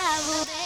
travel.